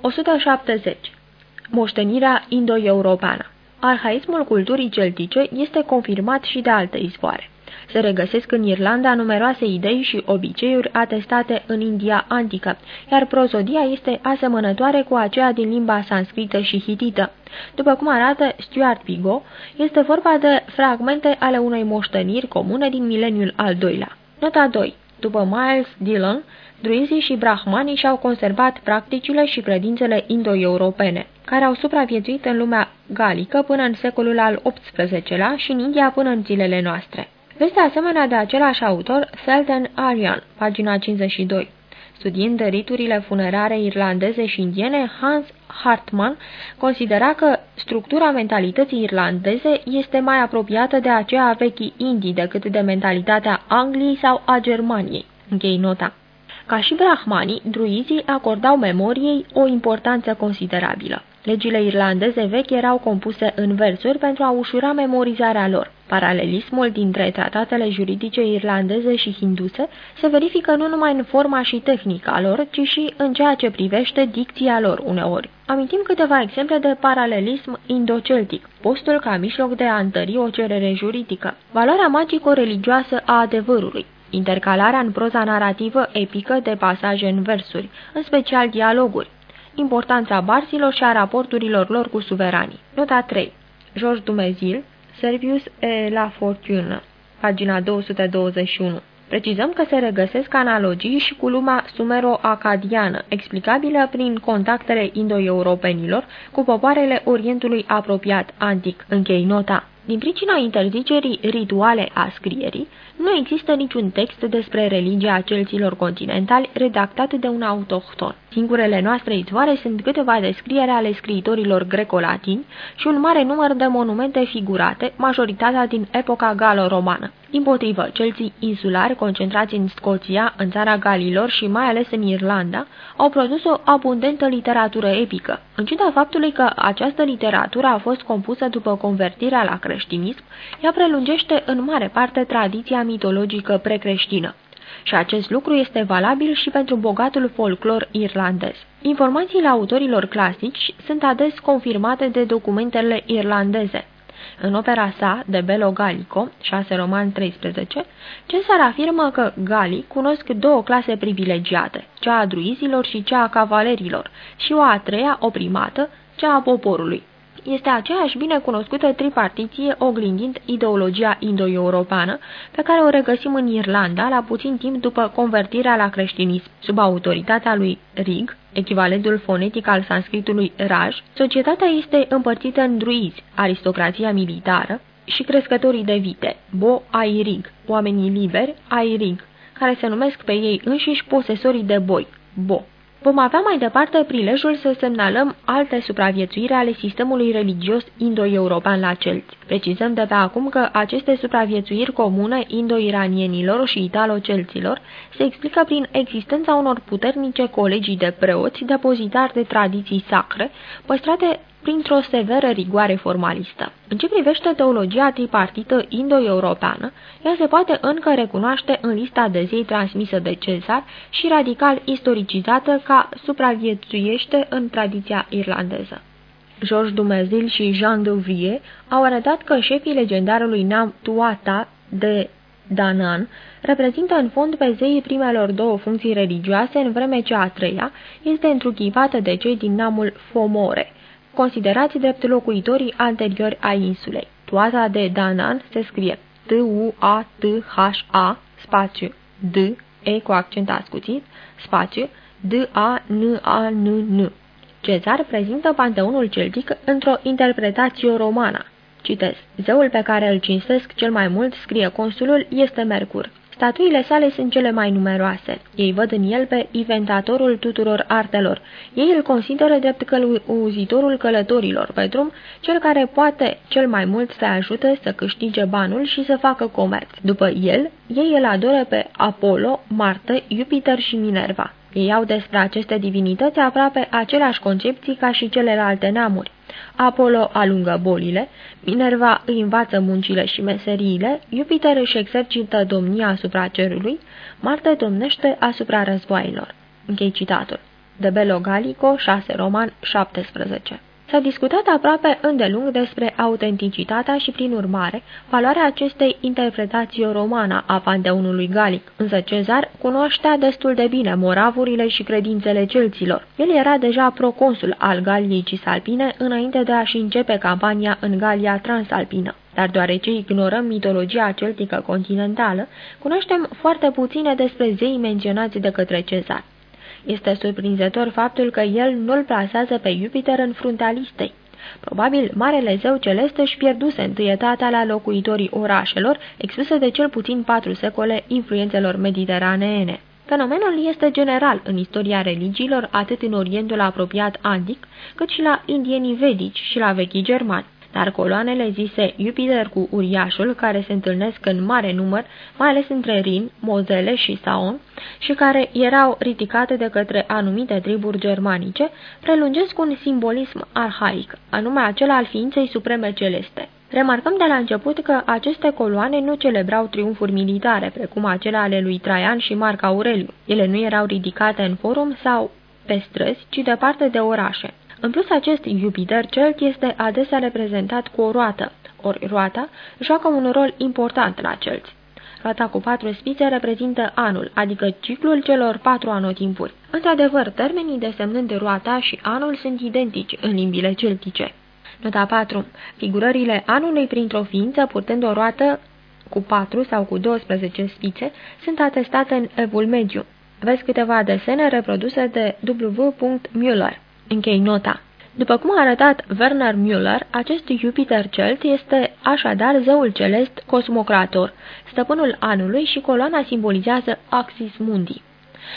170. Moștenirea indo-europeană Arhaismul culturii celtice este confirmat și de alte izvoare. Se regăsesc în Irlanda numeroase idei și obiceiuri atestate în India antică, iar prozodia este asemănătoare cu aceea din limba sanscrită și hitită. După cum arată Stuart Pigot, este vorba de fragmente ale unei moșteniri comune din mileniul al doilea. Nota 2. După Miles Dillon, druizii și brahmanii și-au conservat practicile și credințele indo-europene, care au supraviețuit în lumea galică până în secolul al XVIII-lea și în India până în zilele noastre. Este asemenea de același autor, Selden Aryan, pagina 52. Studiind riturile funerare irlandeze și indiene, Hans Hartmann considera că structura mentalității irlandeze este mai apropiată de aceea a vechii Indii decât de mentalitatea Angliei sau a Germaniei. Închei nota. Ca și brahmanii, druizii acordau memoriei o importanță considerabilă. Legile irlandeze vechi erau compuse în versuri pentru a ușura memorizarea lor. Paralelismul dintre tratatele juridice irlandeze și hinduse se verifică nu numai în forma și tehnica lor, ci și în ceea ce privește dicția lor uneori. Amintim câteva exemple de paralelism indoceltic, postul ca mijloc de a întări o cerere juridică, valoarea magico-religioasă a adevărului, intercalarea în proza narrativă epică de pasaje în versuri, în special dialoguri, importanța barsilor și a raporturilor lor cu suveranii. Nota 3. George Dumezil, Servius e la Fortune, pagina 221. Precizăm că se regăsesc analogii și cu lumea sumero-acadiană, explicabilă prin contactele indo-europenilor cu popoarele Orientului apropiat antic. Închei nota. Din pricina interzicerii rituale a scrierii, nu există niciun text despre religia celților continentali redactat de un autohton. Singurele noastre izvoare sunt câteva descriere ale scriitorilor greco-latini și un mare număr de monumente figurate, majoritatea din epoca galo-romană. Din potrivă, celții insulari, concentrați în Scoția, în țara Galilor și mai ales în Irlanda, au produs o abundentă literatură epică. În ciuda faptului că această literatură a fost compusă după convertirea la creștinism, ea prelungește în mare parte tradiția mitologică precreștină. Și acest lucru este valabil și pentru bogatul folclor irlandez. Informațiile autorilor clasici sunt ades confirmate de documentele irlandeze. În opera sa, de Bello Gallico, 6 roman 13, Cesar afirmă că galii cunosc două clase privilegiate, cea a druizilor și cea a cavalerilor, și o a treia, oprimată, cea a poporului este aceeași binecunoscută tripartiție oglindind ideologia indo-europeană pe care o regăsim în Irlanda la puțin timp după convertirea la creștinism. Sub autoritatea lui Rig, echivalentul fonetic al sanscritului Raj, societatea este împărțită în druizi, aristocrația militară și crescătorii de vite, bo airig, oamenii liberi, airig, care se numesc pe ei înșiși posesorii de boi, bo. Vom avea mai departe prilejul să semnalăm alte supraviețuiri ale sistemului religios indo-european la celți. Precizăm de pe acum că aceste supraviețuiri comune indo-iranienilor și italo-celților se explică prin existența unor puternice colegii de preoți depozitari de tradiții sacre, păstrate printr-o severă rigoare formalistă. În ce privește teologia tripartită indo-europeană, ea se poate încă recunoaște în lista de zei transmisă de Cezar și radical istoricizată ca supraviețuiește în tradiția irlandeză. Georges Dumezil și Jean de Vie au arătat că șefii legendarului neam Tuata de Danan reprezintă în fond pe zeii primelor două funcții religioase, în vreme ce a treia este întruchipată de cei din namul Fomore, considerați drept locuitorii anteriori a insulei. Toata de Danan se scrie T-U-A-T-H-A, spațiu, D, E cu accent ascuțit, spațiu, D-A-N-A-N-N. Cezar prezintă panteonul celtic într-o interpretație romană. Citez. Zeul pe care îl cinstesc cel mai mult, scrie consulul, este Mercur. Statuile sale sunt cele mai numeroase. Ei văd în el pe inventatorul tuturor artelor. Ei îl consideră drept călăuzitorul călătorilor pe drum, cel care poate cel mai mult să ajute să câștige banul și să facă comerț. După el, ei îl adoră pe Apollo, Marte, Jupiter și Minerva. Ei au despre aceste divinități aproape aceleași concepții ca și celelalte neamuri. Apollo alungă bolile, Minerva îi învață muncile și meseriile, Jupiter își exercită domnia asupra cerului, Marte domnește asupra războaielor. Închei citatul. de Bello Gallico, 6 roman 17. S-a discutat aproape îndelung despre autenticitatea și, prin urmare, valoarea acestei interpretații romană a panteonului galic, însă Cezar cunoștea destul de bine moravurile și credințele celților. El era deja proconsul al Galiei Cisalpine înainte de a-și începe campania în Galia Transalpină. Dar deoarece ignorăm mitologia celtică continentală, cunoaștem foarte puține despre zei menționați de către Cezar. Este surprinzător faptul că el nu-l plasează pe Jupiter în fruntea listei. Probabil, Marele Zeu Celest își pierduse întâietatea la locuitorii orașelor, expuse de cel puțin patru secole influențelor mediteraneene. Fenomenul este general în istoria religiilor atât în Orientul apropiat antic, cât și la indienii vedici și la vechii germani dar coloanele zise Jupiter cu uriașul, care se întâlnesc în mare număr, mai ales între Rin, Mozele și Saon, și care erau ridicate de către anumite triburi germanice, prelungesc un simbolism arhaic, anume acela al ființei supreme celeste. Remarcăm de la început că aceste coloane nu celebrau triumfuri militare, precum acele ale lui Traian și Marc Aureliu. Ele nu erau ridicate în forum sau pe străzi, ci departe de orașe. În plus, acest Jupiter celt este adesea reprezentat cu o roată, ori roata joacă un rol important la celți. Roata cu patru spițe reprezintă anul, adică ciclul celor patru anotimpuri. Într-adevăr, termenii desemnând roata și anul sunt identici în limbile celtice. Nota 4. Figurările anului printr-o ființă purtând o roată cu 4 sau cu 12 spițe sunt atestate în Evul Mediu. Vezi câteva desene reproduse de W. Müller. Închei nota. După cum a arătat Werner Müller, acest Jupiter celt este așadar zeul celest cosmocrator, stăpânul anului și coloana simbolizează Axis Mundi.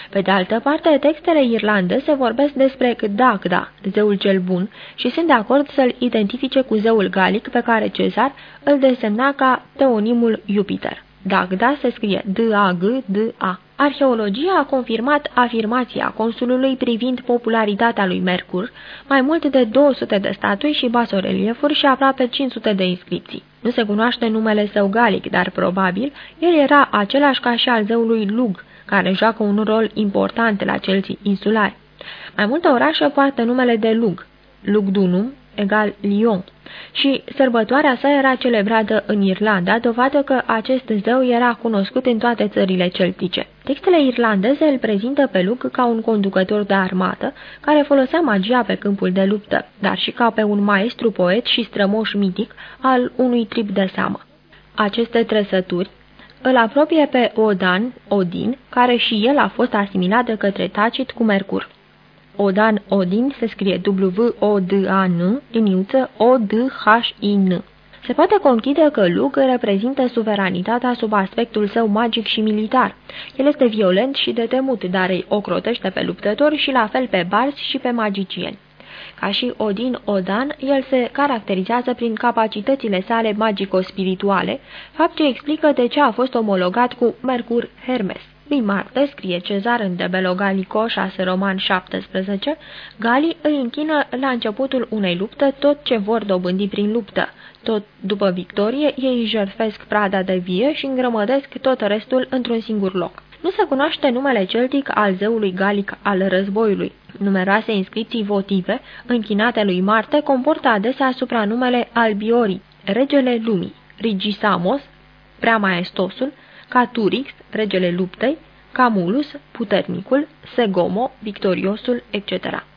Pe de altă parte, textele irlandeze vorbesc despre Gdagda, zeul cel bun, și sunt de acord să-l identifice cu zeul galic pe care Cezar îl desemna ca teonimul Jupiter. Dagda se scrie D-A-G-D-A. Arheologia a confirmat afirmația consulului privind popularitatea lui Mercur, mai mult de 200 de statui și basoreliefuri și aproape 500 de inscripții. Nu se cunoaște numele său galic, dar probabil el era același ca și al zeului Lug, care joacă un rol important la celții insulari. Mai multe orașe poartă numele de Lug, Lugdunum egal Lyon, și sărbătoarea sa era celebrată în Irlanda, dovadă că acest zeu era cunoscut în toate țările celtice. Textele irlandeze îl prezintă pe Luc ca un conducător de armată, care folosea magia pe câmpul de luptă, dar și ca pe un maestru poet și strămoș mitic al unui trib de seamă. Aceste trăsături îl apropie pe Odan, Odin, care și el a fost asimilat de către Tacit cu Mercur. Odan Odin se scrie W-O-D-A-N, liniuță O-D-H-I-N. Se poate conchide că Luc reprezintă suveranitatea sub aspectul său magic și militar. El este violent și de temut, dar îi ocrotește pe luptători și la fel pe barzi și pe magicieni. Ca și Odin Odan, el se caracterizează prin capacitățile sale magico-spirituale, fapt ce explică de ce a fost omologat cu Mercur Hermes. Lui Marte, scrie Cezar în De Bello Gallico 6 roman 17, Galii îi închină la începutul unei lupte tot ce vor dobândi prin luptă. Tot după victorie, ei jertfesc prada de vie și îngrămădesc tot restul într-un singur loc. Nu se cunoaște numele celtic al zeului galic al războiului. Numeroase inscripții votive, închinate lui Marte, comportă adesea supranumele Albiori, regele lumii, Rigisamos, prea maestosul, Caturix, regele luptei, Camulus, puternicul, Segomo, victoriosul, etc.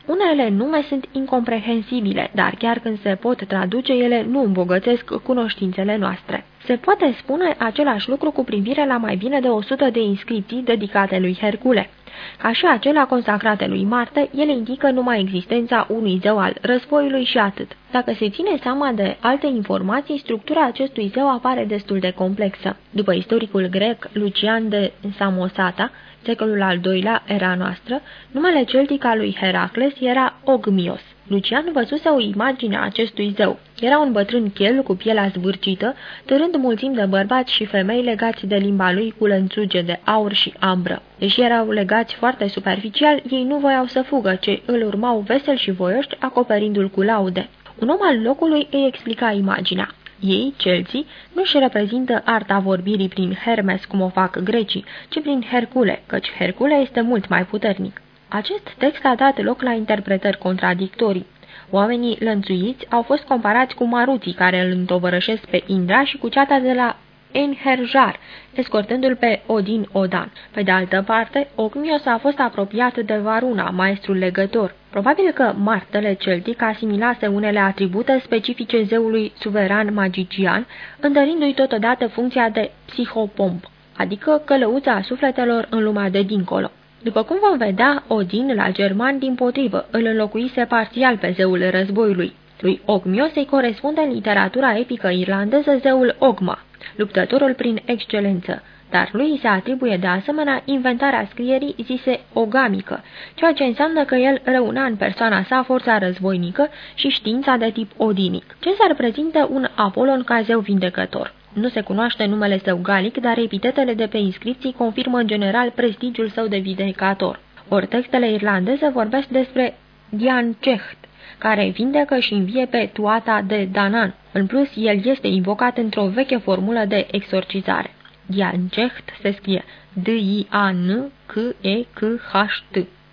Unele nume sunt incomprehensibile, dar chiar când se pot traduce, ele nu îmbogățesc cunoștințele noastre. Se poate spune același lucru cu privire la mai bine de 100 de inscripții dedicate lui Hercule. Ca și acelea consacrate lui Marte, ele indică numai existența unui zeu al războiului și atât. Dacă se ține seama de alte informații, structura acestui zeu apare destul de complexă. După istoricul grec Lucian de Samosata, secolul al doilea era noastră, numele celtic al lui Heracles era Ogmios. Lucian văzuse o imagine a acestui zeu. Era un bătrân chel cu pielea zbârcită, târând mulțimi de bărbați și femei legați de limba lui cu lănțuge de aur și ambră. Deși erau legați foarte superficial, ei nu voiau să fugă, ci îl urmau vesel și voioși, acoperindu-l cu laude. Un om al locului îi explica imaginea. Ei, celții, nu-și reprezintă arta vorbirii prin Hermes cum o fac grecii, ci prin Hercule, căci Hercule este mult mai puternic. Acest text a dat loc la interpretări contradictorii. Oamenii lănțuiți au fost comparați cu maruții care îl întovărășesc pe Indra și cu ceata de la Enherjar, escortându-l pe Odin Odan. Pe de altă parte, Ogmios a fost apropiat de Varuna, maestrul legător. Probabil că martele celtic asimilase unele atribute specifice zeului suveran magician, întărindu-i totodată funcția de psihopomp, adică călăuța sufletelor în lumea de dincolo. După cum vom vedea, Odin la german din potrivă îl înlocuise parțial pe zeul războiului. Lui Ogmios îi corespunde în literatura epică irlandeză zeul Ogma, luptătorul prin excelență, dar lui se atribuie de asemenea inventarea scrierii zise ogamică, ceea ce înseamnă că el răuna în persoana sa forța războinică și știința de tip odinic. Cezar prezintă un Apolon ca zeu vindecător. Nu se cunoaște numele său galic, dar epitetele de pe inscripții confirmă în general prestigiul său de vindecator. Ori textele irlandeze vorbesc despre Dian Ceht, care vindecă și învie pe Tuata de Danan. În plus, el este invocat într-o veche formulă de exorcizare. Dianceht se scrie D-I-A-N-C-E-C-H-T.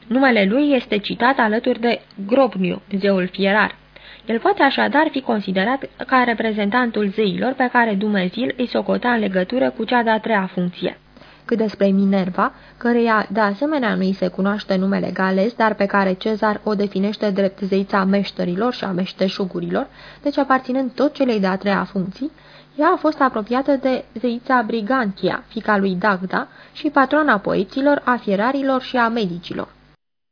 Numele lui este citat alături de Grobniu, zeul fierar. El poate așadar fi considerat ca reprezentantul zeilor pe care Dumnezeu îi socota în legătură cu cea de-a treia funcție. Cât despre Minerva, căreia de asemenea nu îi se cunoaște numele gales, dar pe care Cezar o definește drept zeița meșterilor și a meșteșugurilor, deci aparținând tot celei de-a treia funcții, ea a fost apropiată de zeița Brigantia, fica lui Dagda, și patrona poeților, a fierarilor și a medicilor.